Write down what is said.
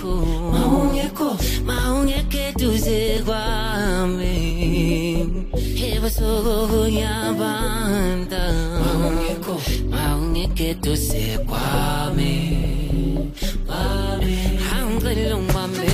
ongeko maongeko maongeketuze kwami. Ebasogokunyabanta maongeko maongeketuze kwami. Kwami. Hangelong kwami